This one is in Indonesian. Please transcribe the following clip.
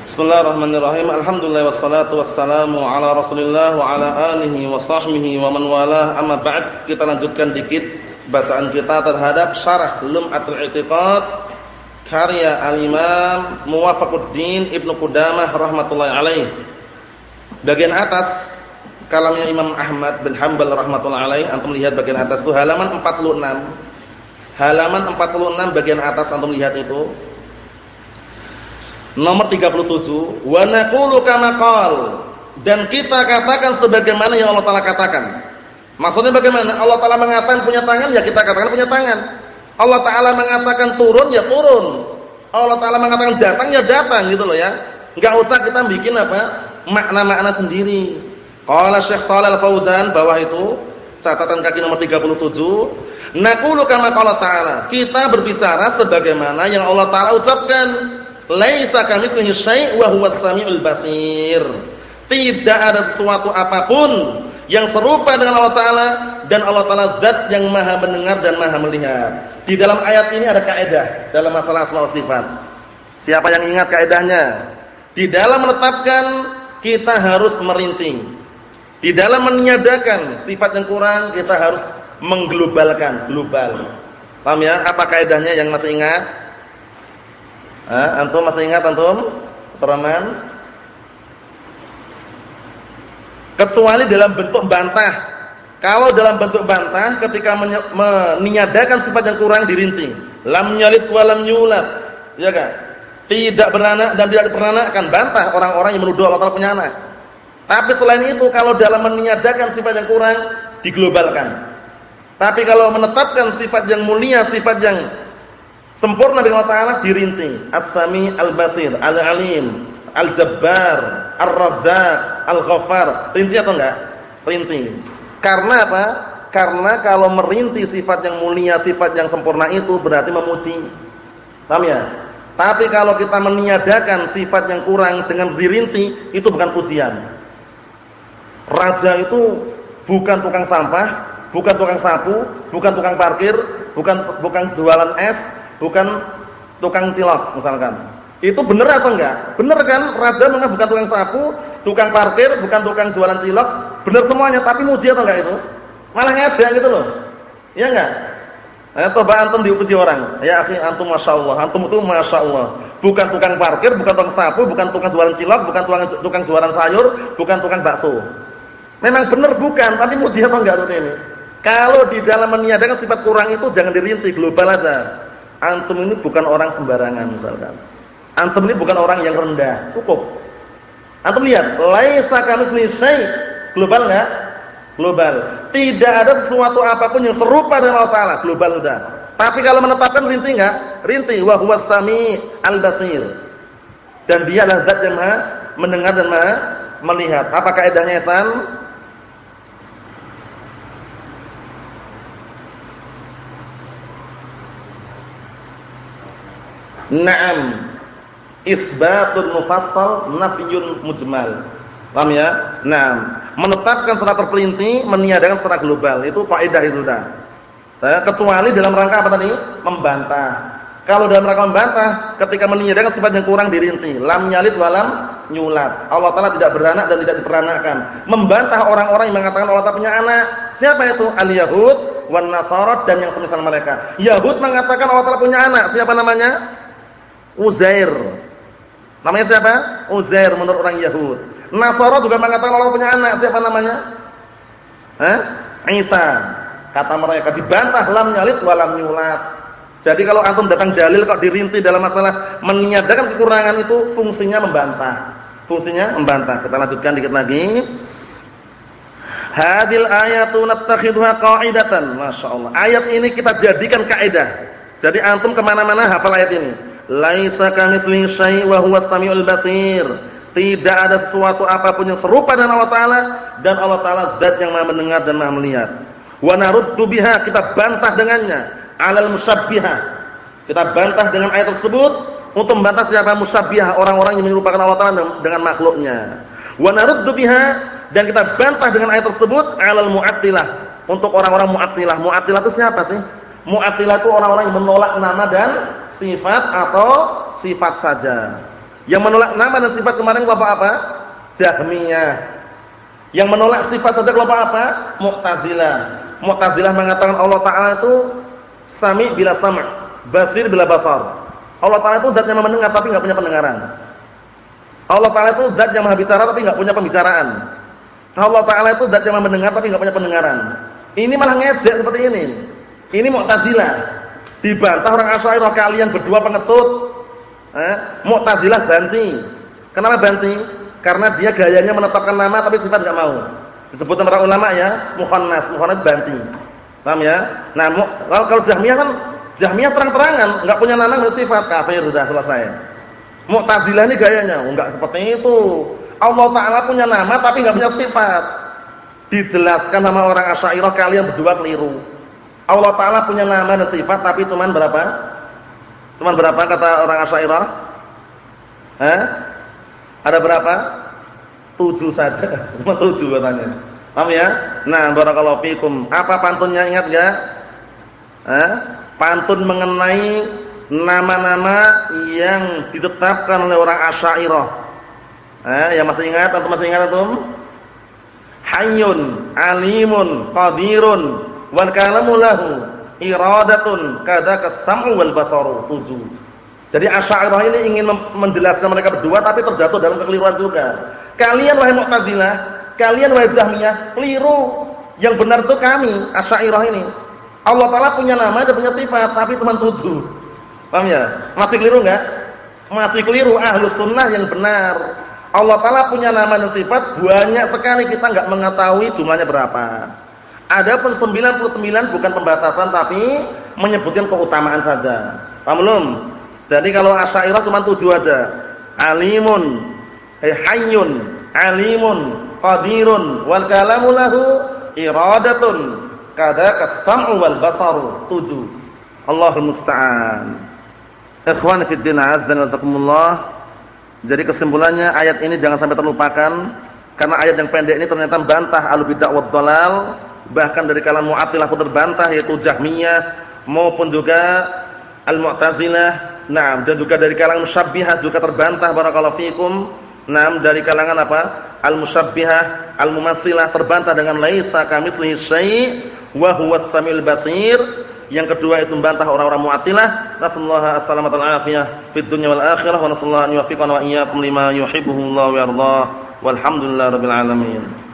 Bismillahirrahmanirrahim. Alhamdulillah wassalatu wassalamu ala Rasulillah wa ala alihi wa sahbihi wa man walah. Amma ba'd, kita lanjutkan dikit bacaan kita terhadap syarah Lum'atul I'tiqad karya Al-Imam Muwafaquddin Ibnu Qudamah rahimatullah alaih. Bagian atas kalamnya Imam Ahmad bin Hanbal rahimatullah alaih, antum lihat bagian atas itu halaman 46. Halaman 46 bagian atas antum lihat itu Nomor 37, wa naqulu kama dan kita katakan sebagaimana yang Allah Taala katakan. Maksudnya bagaimana? Allah Taala mengatakan punya tangan ya kita katakan punya tangan. Allah Taala mengatakan turun ya turun. Allah Taala mengatakan datang ya datang gitu loh ya. Enggak usah kita bikin apa? makna-makna sendiri. Qala Syekh Shalal Fauzan bawah itu catatan kaki nomor 37, naqulu kama qala ta'ala. Kita berbicara sebagaimana yang Allah Taala ucapkan Laisa kamitslihi syai' wa huwas samiul basir. Tidak ada sesuatu apa pun yang serupa dengan Allah taala dan Allah taala zat yang Maha mendengar dan Maha melihat. Di dalam ayat ini ada kaidah dalam masalah asma sifat. Siapa yang ingat kaidahnya? Di dalam menetapkan kita harus merinci. Di dalam meniadakan sifat yang kurang kita harus mengglobalkan, global. Paham ya? Apa kaidahnya yang masih ingat? Ah, antum masih ingat antum? Teraman? Kecuali dalam bentuk bantah. Kalau dalam bentuk bantah ketika meniadakan sifat yang kurang dirinci. Lam yalid wa lam. Ya kan? Tidak beranak dan tidak diperanakkan. Bantah orang-orang yang menuduh Allah Taala punya anak. Tapi selain itu kalau dalam meniadakan sifat yang kurang diglobalkan. Tapi kalau menetapkan sifat yang mulia, sifat yang Sempurna dengan Allah Ta'ala dirinci. As-Sami Al-Basir, Al-Alim, Al-Jabbar, Ar-Razzaq, Al-Ghaffar. Rinci atau enggak? Rinci. Karena apa? Karena kalau merinci sifat yang mulia, sifat yang sempurna itu berarti memuji. Paham ya? Tapi kalau kita meniadakan sifat yang kurang dengan dirinci, itu bukan pujian. Raja itu bukan tukang sampah, bukan tukang sapu, bukan tukang parkir, bukan bukan jualan es, bukan tukang cilok misalkan. Itu benar atau enggak? Benar kan? Raja memang bukan tukang sapu, tukang parkir, bukan tukang jualan cilok, benar semuanya, tapi muji atau enggak itu? Malah ngajak gitu loh. Iya enggak? Eh, coba antum diuji orang. Ya akhi antum Masya Allah. Antum itu Masya Allah. Bukan tukang parkir, bukan tukang sapu, bukan tukang jualan cilok, bukan tukang, tukang jualan sayur, bukan tukang bakso. Memang benar bukan, tapi muji atau enggak seperti ini? Kalau di dalam meniadakan sifat kurang itu jangan dirinci, global aja antum ini bukan orang sembarangan misalkan. Antum ini bukan orang yang rendah, cukup. Antum lihat, laisa kamitsli syai'. Global enggak? Global. Tidak ada sesuatu apa pun yang serupa dengan Allah Taala, global sudah. Tapi kalau menetapkan rinci enggak? Rinci wa huwas sami al-basir. Dan dia adalah zat yang Maha mendengar dan Maha melihat. Apa kaidahnya Ihsan? Naam. Isbatun mufassal nafyun mujmal. Paham ya? Naam. Menetapkan secara terperinci, meniadakan secara global. Itu kaidah itu sudah. Ya, kecuali dalam rangka apa tadi? Membantah. Kalau dalam rangka membantah, ketika meniadakan sifat yang kurang dirinci, lam nyalid walam nyulat. Allah Taala tidak beranak dan tidak diperanakkan. Membantah orang-orang yang mengatakan Allah Taala punya anak. Siapa itu? Al-Yahud wan Nasara dan yang semisal mereka. Yahud mengatakan Allah Taala punya anak. Siapa namanya? Uzair. Namanya siapa? Uzair menurut orang Yahud. Nasara juga mengatakan Allah punya anak. Siapa namanya? Hah? Isa. Kata mereka dibantah lam nyalid walam nyulat. Jadi kalau antum datang dalil kok dirinci dalam masalah meniadakan kekurangan itu fungsinya membantah. Fungsinya membantah. Kita lanjutkan dikit lagi. Hadil ayatu nattakhidhuha qa'idatan. Masya Allah. Ayat ini kita jadikan kaidah. Jadi antum ke mana-mana hafal ayat ini. Laisa kamitslihi syai' wa huwas samiul basir. Tidak ada sesuatu apa pun yang serupa dengan Allah taala dan Allah taala zat yang Maha mendengar dan Maha melihat. Wa naruddu kita bantah dengannya alal musyabbihah. Kita bantah dengan ayat tersebut untuk membantah siapa musyabbihah orang-orang yang menyerupakan Allah taala dengan makhluknya. Wa naruddu dan kita bantah dengan ayat tersebut alal mu'attilah untuk orang-orang mu'attilah. Mu'attilah itu siapa sih? Mu'attilah itu orang-orang yang menolak nama dan sifat atau sifat saja. Yang menolak nama dan sifat kemarin kelompok apa? Jahmiyah. Yang menolak sifat saja kelompok apa? Mu'tazilah. Mu'tazilah mengatakan Allah Taala itu sami bila sam', basir bila basar. Allah Taala itu zat yang mendengar tapi enggak punya pendengaran. Allah Taala itu zat yang maha bicara tapi enggak punya pembicaraan. Allah Taala itu zat yang mendengar tapi enggak punya pendengaran. Ini malah ngejek seperti ini. Ini Mu'tazilah. Dibantah orang Asy'ariyah kalian berdua pengecut. Eh, Mu'tazilah bansi. Kenapa bansi? Karena dia gayanya menetapkan nama tapi sifat enggak mau. Disebut para ulama ya, mukhannas, mukhannas bansi. Paham ya? Nah, kalau, kalau Jahmiyah kan Jahmiyah terang-terangan enggak punya nama enggak sifat, kafir sudah selesai. Mu'tazilah ini gayanya, enggak seperti itu. Allah taala punya nama tapi enggak punya sifat. Dijelaskan sama orang Asy'ariyah kalian berdua keliru. Allah taala punya nama dan sifat tapi cuman berapa? Cuman berapa kata orang Asy'ariyah? Hah? Ada berapa? Tujuh saja. Cuma tujuh katanya. Paham ya? Nah, barakallahu fikum. Apa pantunnya ingat? Hah? Pantun mengenai nama-nama yang ditetapkan oleh orang Asy'ariyah. Eh, yang masih ingat atau masih ingat antum? Hayyun, alimun, qadirun, wal kalamu lahu iradatun kadzaka sam'u wal basaru. Tujuh. Jadi Asy'ariyah ini ingin menjelaskan mereka berdua tapi terjatuh dalam kekeliruan juga. Kalian wahai Mu'tazilah, kalian wahai Jahmiyah, keliru. Yang benar itu kami, Asy'ariyah ini. Allah Taala punya nama dan punya sifat, tapi cuma tujuh. Paham ya? Masih keliru enggak? Masih keliru ahlus sunnah yang benar. Allah Taala punya nama dan sifat banyak sekali kita enggak mengetahui jumlahnya berapa. Adapun 99 bukan pembatasan tapi menyebutkan keutamaan saja. Paham belum? Jadi kalau Asy'ariyah cuma tujuh aja. Alimun, eh, hayyun, alimun, qadirun, wal kalamu lahu iradatun. Kada kas-sam'u wal basaru. Tujuh. Allahul musta'an. Ikhwan fi din azza. Jadi kesimpulannya ayat ini jangan sampai terlupakan karena ayat yang pendek ini ternyata membantah al-bid'ah wad dhalal, bahkan dari kalangan Mu'attilah pun terbantah yaitu Jahmiyah maupun juga Al-Mu'tazilah Nah, dan juga dari kalangan musyabbihah juga terbantah barakallahu fikum. Nah, dari kalangan apa? Al-musyabbihah, al-mumatsilah terbantah dengan laisa kamitslihi syai' wa huwas samiul basir. Yang kedua itu membantah orang-orang Mu'attilah. Nasallahu assalamata wal afiyah fid dunya wal akhirah wa nasallahu an yuwaffiqana wa iyyakum lima yuhibbuhu Allah wa yardah. Walhamdulillahirabbil alamin.